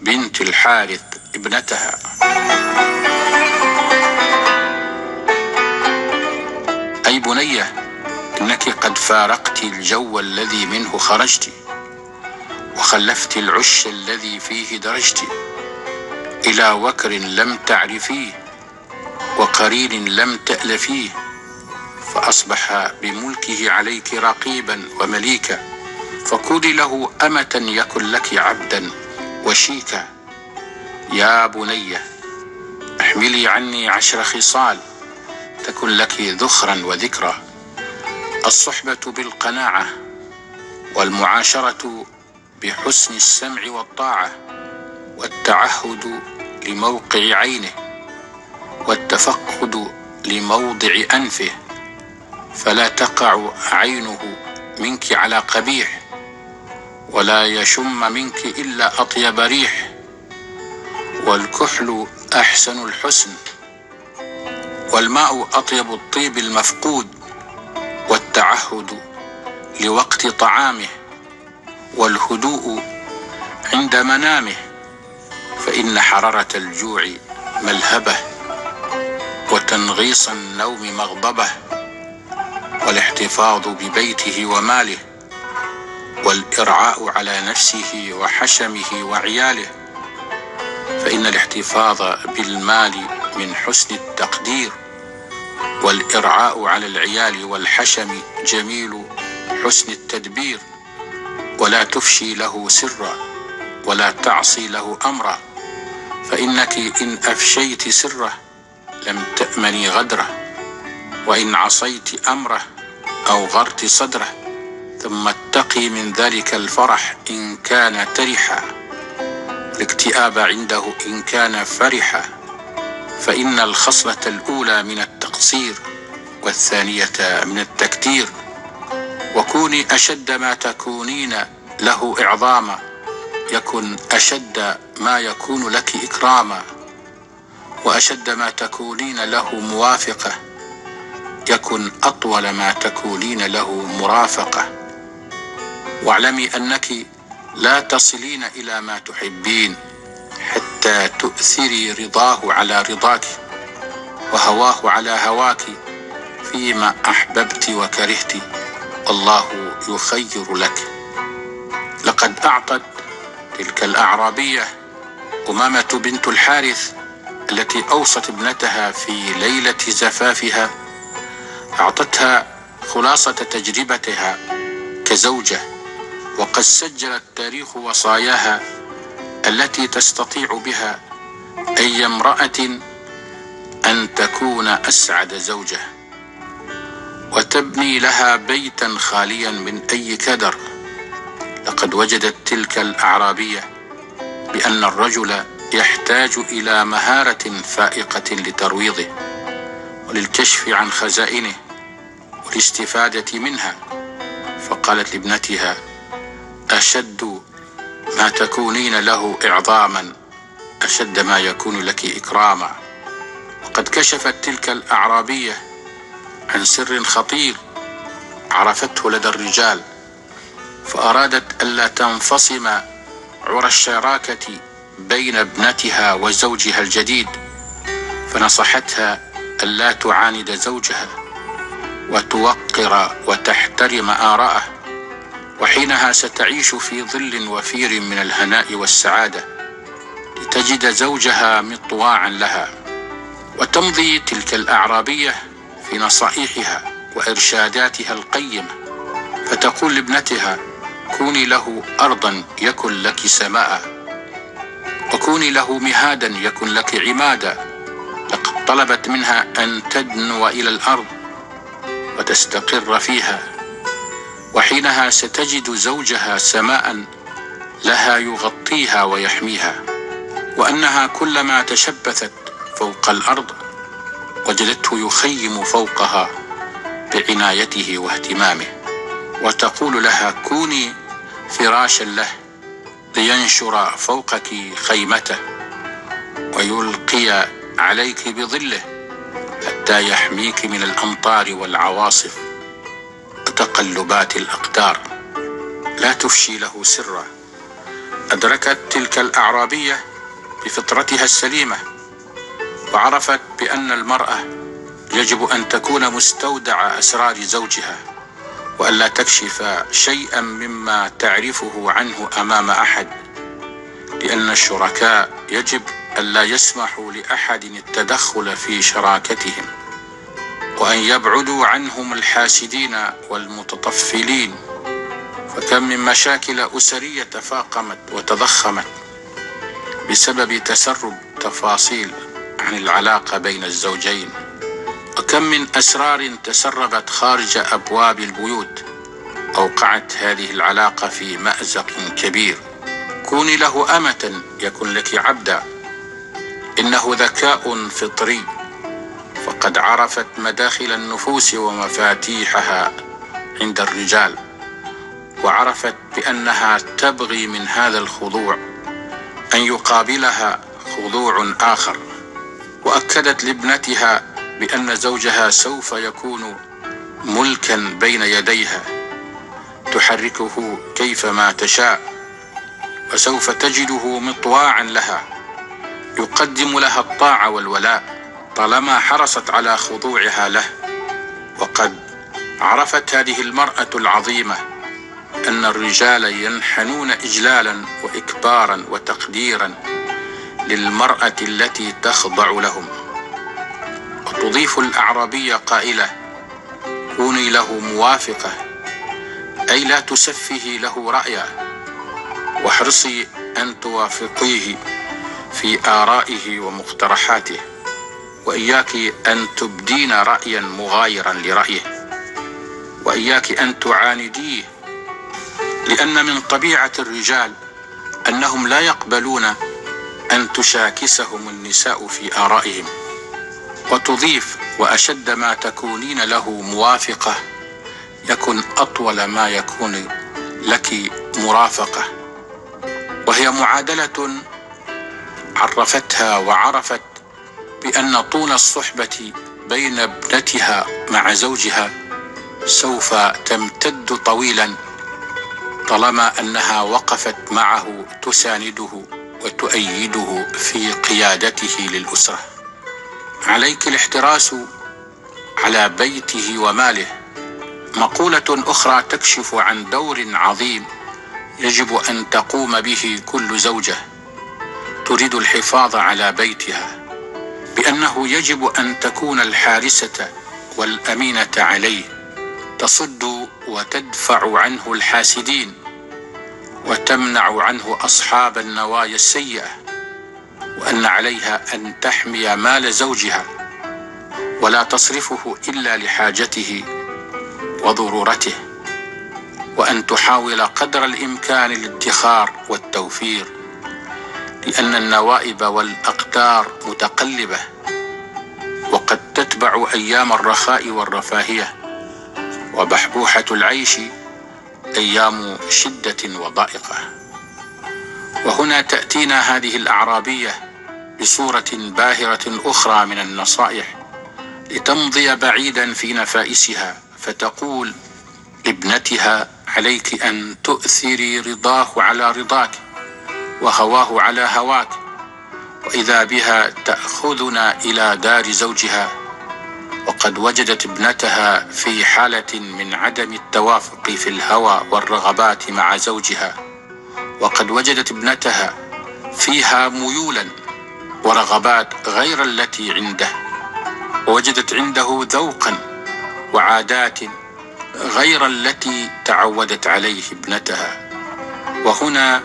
بنت الحارث ابنتها. أي بنية إنك قد فارقت الجو الذي منه خرجت وخلفت العش الذي فيه درجت. إلى وكر لم تعرفيه وقرين لم تألفيه فأصبح بملكه عليك رقيبا ومليكا فكوني له أمة يكن لك عبدا. وشيكا يا بنية أحملي عني عشر خصال تكن لك ذخرا وذكرى. الصحبة بالقناعة والمعاشرة بحسن السمع والطاعة والتعهد لموقع عينه والتفقد لموضع أنفه. فلا تقع عينه منك على قبيح. ولا يشم منك إلا أطيب ريح والكحل أحسن الحسن والماء أطيب الطيب المفقود والتعهد لوقت طعامه والهدوء عند منامه فإن حرارة الجوع ملهبة وتنغيص النوم مغضبة والاحتفاظ ببيته وماله. والإرعاء على نفسه وحشمه وعياله فإن الاحتفاظ بالمال من حسن التقدير والإرعاء على العيال والحشم جميل حسن التدبير. ولا تفشي له سرا ولا تعصي له أمرا فإنك إن أفشيت سره لم تأمني غدره وإن عصيت أمره أو غرت صدره ثم اتقي من ذلك الفرح إن كان ترحا. الاكتئاب عنده إن كان فرحا. فإن الخصلة الأولى من التقصير والثانية من التكتير. وكوني أشد ما تكونين له إعظاما. يكن أشد ما يكون لك إكراما. وأشد ما تكونين له موافقة. يكن أطول ما تكونين له مرافقة. واعلمي أنك لا تصلين إلى ما تحبين حتى تؤثري رضاه على رضاك وهواه على هواك فيما أحببت وكرهت. والله يخير لك. لقد أعطت تلك الأعرابية أمامة بنت الحارث التي أوصت ابنتها في ليلة زفافها. أعطتها خلاصة تجربتها كزوجة. وقد سجل التاريخ وصاياها التي تستطيع بها أي امرأة أن تكون أسعد زوجة وتبني لها بيتا خاليا من أي كدر. لقد وجدت تلك الأعرابية بأن الرجل يحتاج إلى مهارة فائقة لترويضه وللكشف عن خزائنه والاستفادة منها فقالت لابنتها أشد ما تكونين له إعظاما أشد ما يكون لك إكراما. وقد كشفت تلك الأعرابية عن سر خطير عرفته لدى الرجال فأرادت ألا تنفصم عرى الشراكة بين ابنتها وزوجها الجديد فنصحتها ألا تعاند زوجها وتوقر وتحترم آراءه. وحينها ستعيش في ظل وفير من الهناء والسعادة تجد زوجها مطواعا لها وتمضي تلك الأعرابية في نصائحها وإرشاداتها القيمة فتقول لابنتها كوني له أرضا يكن لك سماء وكوني له مهادا يكن لك عمادا لقد طلبت منها أن تدنو إلى الأرض وتستقر فيها. وحينها ستجد زوجها سماء لها يغطيها ويحميها وأنها كلما تشبثت فوق الأرض وجدته يخيم فوقها بعنايته واهتمامه وتقول لها كوني فراشا له لينشر فوقك خيمته ويلقي عليك بظله حتى يحميك من الأمطار والعواصف. وتقلبات الأقدار. لا تفشي له سرا. أدركت تلك الأعرابية بفطرتها السليمة وعرفت بأن المرأة يجب أن تكون مستودع أسرار زوجها والا تكشف شيئا مما تعرفه عنه أمام أحد لأن الشركاء يجب الا يسمحوا لأحد التدخل في شراكتهم. وان يبعدوا عنهم الحاسدين والمتطفلين. فكم من مشاكل أسرية تفاقمت وتضخمت بسبب تسرب تفاصيل عن العلاقة بين الزوجين. وكم من أسرار تسربت خارج أبواب البيوت أوقعت هذه العلاقة في مأزق كبير. كوني له أمة يكن لك عبدا. إنه ذكاء فطري. فقد عرفت مداخل النفوس ومفاتيحها عند الرجال وعرفت بأنها تبغي من هذا الخضوع أن يقابلها خضوع آخر. وأكدت لابنتها بأن زوجها سوف يكون ملكا بين يديها تحركه كيفما تشاء وسوف تجده مطواعا لها يقدم لها الطاعة والولاء. طالما حرصت على خضوعها له وقد عرفت هذه المرأة العظيمة أن الرجال ينحنون اجلالا واكبارا وتقديرا للمرأة التي تخضع لهم. وتضيف الأعرابية قائلة كوني له موافقة أي لا تسفهي له رأيا واحرصي أن توافقيه في آرائه ومقترحاته. وإياك أن تبدين رأيا مغايرا لرأيه. وإياك أن تعانديه. لأن من طبيعة الرجال أنهم لا يقبلون أن تشاكسهم النساء في آرائهم. وتضيف وأشد ما تكونين له موافقة يكن أطول ما يكون لك مرافقة. وهي معادلة عرفتها وعرفت بأن طول الصحبة بين ابنتها مع زوجها سوف تمتد طويلا طالما أنها وقفت معه تسانده وتؤيده في قيادته للأسرة. عليك الاحتراس على بيته وماله. مقولة أخرى تكشف عن دور عظيم يجب أن تقوم به كل زوجة تريد الحفاظ على بيتها. بأنه يجب أن تكون الحارسة والأمينة عليه تصد وتدفع عنه الحاسدين وتمنع عنه أصحاب النوايا السيئة وأن عليها أن تحمي مال زوجها ولا تصرفه إلا لحاجته وضرورته وأن تحاول قدر الإمكان الادخار والتوفير. لأن النوائب والأقدار متقلبة وقد تتبع أيام الرخاء والرفاهية وبحبوحة العيش أيام شدة وضائقة. وهنا تأتينا هذه الأعرابية بصورة باهرة أخرى من النصائح لتمضي بعيدا في نفائسها فتقول لابنتها عليك أن تؤثري رضاه على رضاك. وهواه على هواك وإذا بها تأخذنا إلى دار زوجها وقد وجدت ابنتها في حالة من عدم التوافق في الهوى والرغبات مع زوجها وقد وجدت ابنتها فيها ميولا ورغبات غير التي عنده ووجدت عنده ذوقا وعادات غير التي تعودت عليه ابنتها. وهنا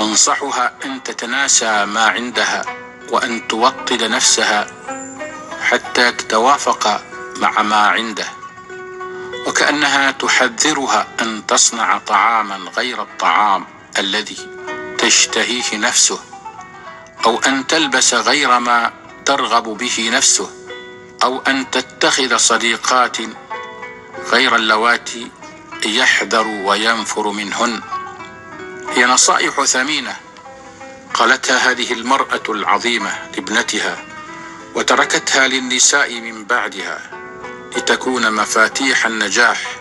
تنصحها أن تتناسى ما عندها وأن توطد نفسها حتى تتوافق مع ما عنده. وكأنها تحذرها أن تصنع طعاما غير الطعام الذي تشتهيه نفسه أو أن تلبس غير ما ترغب به نفسه أو أن تتخذ صديقات غير اللواتي يحذر وينفر منهن. هي نصائح ثمينة. قالتها هذه المرأة العظيمة لابنتها وتركتها للنساء من بعدها لتكون مفاتيح النجاح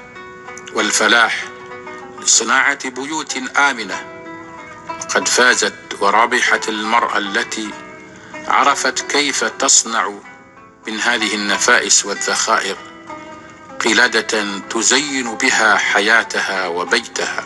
والفلاح لصناعة بيوت آمنة. قد فازت وربحت المرأة التي عرفت كيف تصنع من هذه النفائس والذخائر قلادة تزين بها حياتها وبيتها.